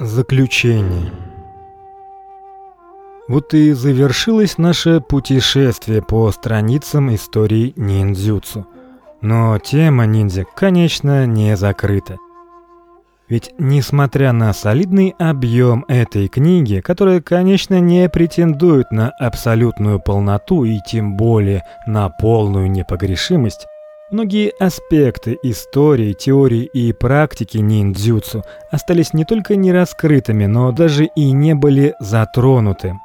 Заключение. Вот и завершилось наше путешествие по страницам истории ниндзюцу. Но тема ниндзя, конечно, не закрыта. Ведь несмотря на солидный объем этой книги, которая, конечно, не претендует на абсолютную полноту и тем более на полную непогрешимость, Многие аспекты истории, теории и практики ниндзюцу остались не только не раскрытыми, но даже и не были затронуты.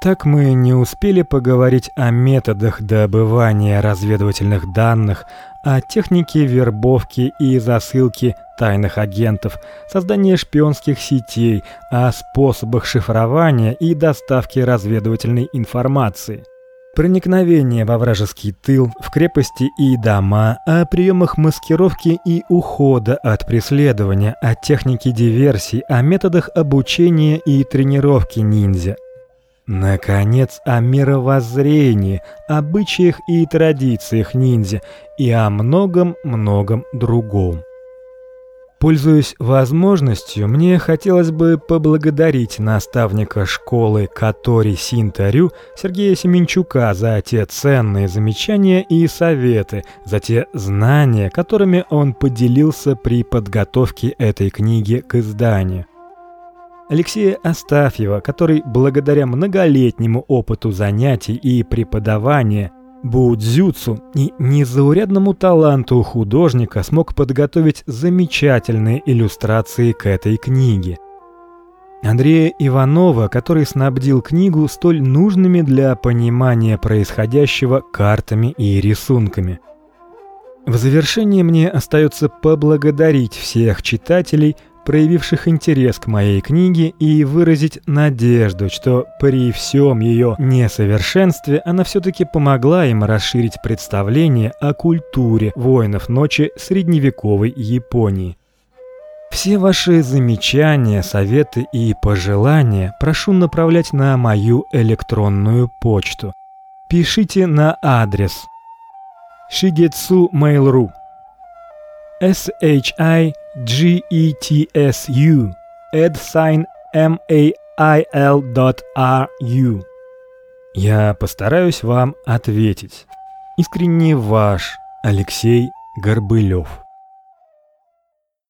Так мы не успели поговорить о методах добывания разведывательных данных, о технике вербовки и засылки тайных агентов, создании шпионских сетей, о способах шифрования и доставки разведывательной информации проникновение во вражеский тыл, в крепости и дома, о приемах маскировки и ухода от преследования, о технике диверсий, о методах обучения и тренировки ниндзя. Наконец, о мировоззрении, обычаях и традициях ниндзя и о многом-многом другом. Пользуясь возможностью, мне хотелось бы поблагодарить наставника школы Катори Синтарю Сергея Семенчука за те ценные замечания и советы, за те знания, которыми он поделился при подготовке этой книги к изданию. Алексея Астафьева, который благодаря многолетнему опыту занятий и преподавания Будзюцу и незаурядному таланту художника смог подготовить замечательные иллюстрации к этой книге. Андрея Иванова, который снабдил книгу столь нужными для понимания происходящего картами и рисунками. В завершение мне остается поблагодарить всех читателей, проявивших интерес к моей книге и выразить надежду, что при всем ее несовершенстве она все таки помогла им расширить представление о культуре воинов ночи средневековой Японии. Все ваши замечания, советы и пожелания прошу направлять на мою электронную почту. Пишите на адрес Shigetsu Mail.ru S H I G E T S U add sign M A I L dot R U. Я постараюсь вам ответить. Искренне ваш Алексей Горбылев.